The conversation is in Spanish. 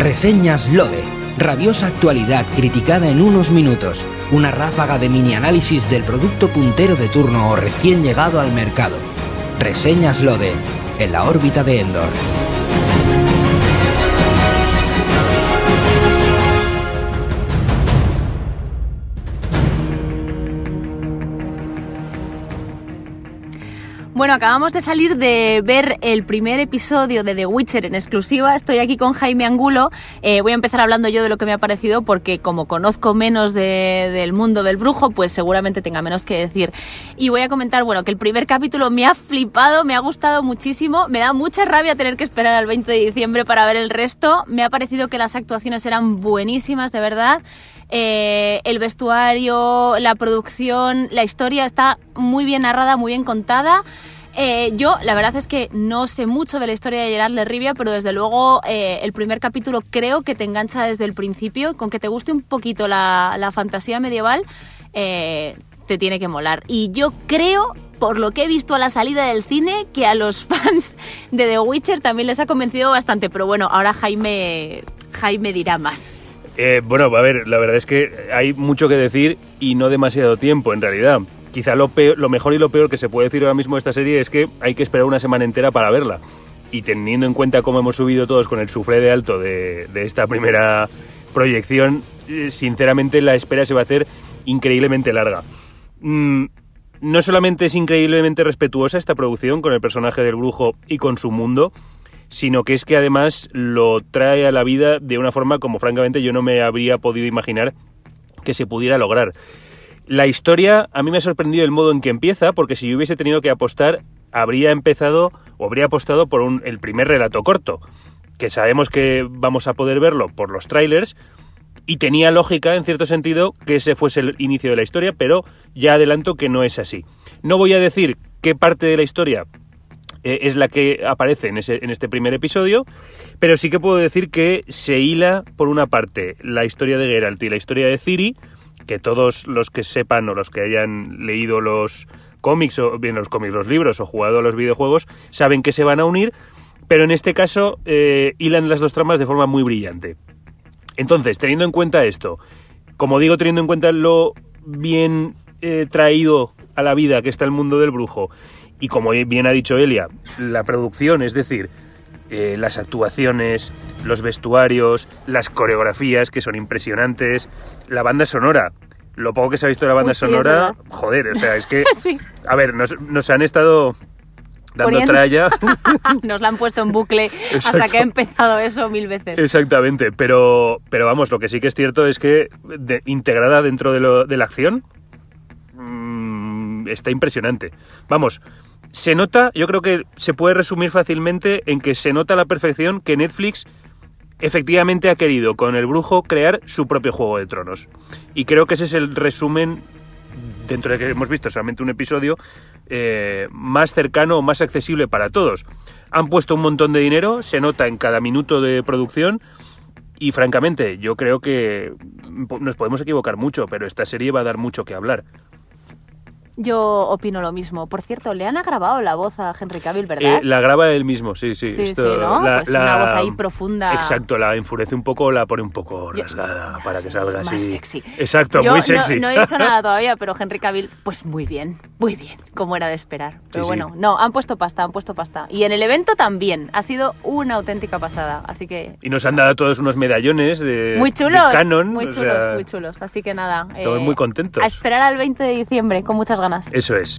Reseñas Lode. Rabiosa actualidad criticada en unos minutos. Una ráfaga de mini análisis del producto puntero de turno o recién llegado al mercado. Reseñas Lode. En la órbita de Endor. Bueno, acabamos de salir de ver el primer episodio de The Witcher en exclusiva. Estoy aquí con Jaime Angulo. Eh, voy a empezar hablando yo de lo que me ha parecido porque como conozco menos de- del mundo del brujo, pues seguramente tenga menos que decir. Y voy a comentar, bueno, que el primer capítulo me ha flipado, me ha gustado muchísimo. Me da mucha rabia tener que esperar al 20 de diciembre para ver el resto. Me ha parecido que las actuaciones eran buenísimas, de verdad. Eh, el vestuario, la producción, la historia está muy bien narrada, muy bien contada. Eh, yo, la verdad es que no sé mucho de la historia de Gerard de Rivia, pero desde luego eh, el primer capítulo creo que te engancha desde el principio, con que te guste un poquito la, fantasía medieval, te tiene que molar. Y yo creo, por lo que he visto a la salida del cine, que a los fans de The Witcher también les ha convencido bastante, pero bueno, ahora Jaime, Jaime dirá más. Eh, bueno, a ver, la verdad es que hay mucho que decir y no demasiado tiempo, en realidad. Quizá lo, peor- lo mejor y lo peor que se puede decir ahora mismo de esta serie es que hay que esperar una semana entera para verla. Y teniendo en cuenta cómo hemos subido todos con el sufré de alto de, de esta primera proyección, eh, sinceramente la espera se va a hacer increíblemente larga. Mm, no solamente es increíblemente respetuosa esta producción con el personaje del brujo y con su mundo, sino que es que además lo trae a la vida de una forma como francamente yo no me habría podido imaginar que se pudiera lograr. La historia a mí me ha sorprendido el modo en que empieza, porque si yo hubiese tenido que apostar, habría empezado o habría apostado por un- el primer relato corto, que sabemos que vamos a poder verlo por los trailers, y tenía lógica, en cierto sentido, que ese fuese el inicio de la historia, pero ya adelanto que no es así. No voy a decir qué parte de la historia eh, es la que aparece en, ese, en este primer episodio, pero sí que puedo decir que se hila, por una parte, la historia de Geralt y la historia de Ciri, que todos los que sepan o los que hayan leído los cómics, o bien los cómics, los libros, o jugado a los videojuegos, saben que se van a unir, pero en este caso eh, hilan las dos tramas de forma muy brillante. Entonces, teniendo en cuenta esto, como digo, teniendo en cuenta lo bien eh, traído a la vida que está el mundo del brujo, y como bien ha dicho Elia, la producción, es decir, eh, las actuaciones, los vestuarios, las coreografías que son impresionantes, la banda sonora. Lo poco que se ha visto de la banda Uy, sí, es sonora, joder, o sea, es que, Sí. a ver, nos, nos han estado dando Poniendo- tralla. Nos la han puesto en bucle hasta que ha empezado eso mil veces. Exactamente, pero, pero vamos, lo que sí que es cierto es que de- integrada dentro de, lo- de la acción está impresionante. Vamos, se nota, yo creo que se puede resumir fácilmente en que se nota a la perfección que Netflix efectivamente ha querido con el brujo crear su propio juego de tronos. Y creo que ese es el resumen, dentro de que hemos visto solamente un episodio, eh, más cercano o más accesible para todos. Han puesto un montón de dinero, se nota en cada minuto de producción. Y francamente, yo creo que nos podemos equivocar mucho, pero esta serie va a dar mucho que hablar. Yo opino lo mismo. Por cierto, le han grabado la voz a Henry Cavill, Eh, ¿verdad? la graba él mismo, sí, sí. Sí, Esto- sí, ¿no? la- Pues la- una voz ahí profunda. Exacto, la enfurece un poco, la pone un poco rasgada para que salga más así. sexy. Exacto, Yo muy sexy. No, he dicho nada todavía, pero Henry Cavill, pues muy bien, muy bien, como era de esperar. Pero Sí, bueno, no, han puesto pasta, han puesto pasta. Y en el evento también, ha sido una auténtica pasada, así que... Y nos han dado todos unos medallones de, Muy de chulos, Canon. muy o chulos, sea, muy chulos. Así que nada. eh, estamos muy contentos. A esperar al 20 de diciembre, con muchas ganas. Eso es.